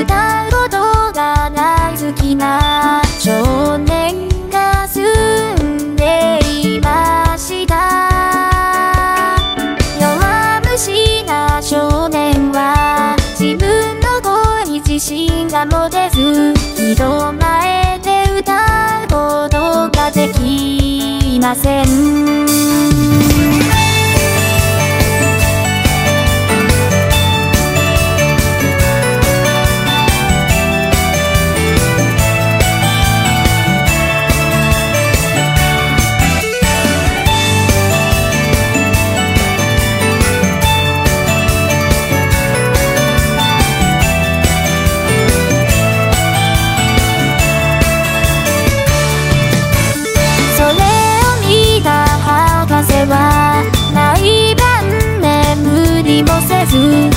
歌うことが大好きな少年が住んでいました。弱虫な少年は自分の声に自信が持てず人前で歌うことができません。ず少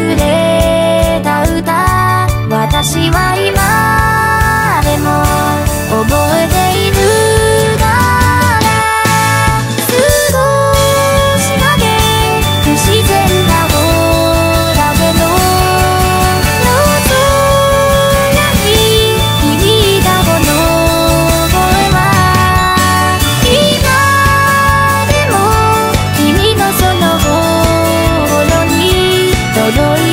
today の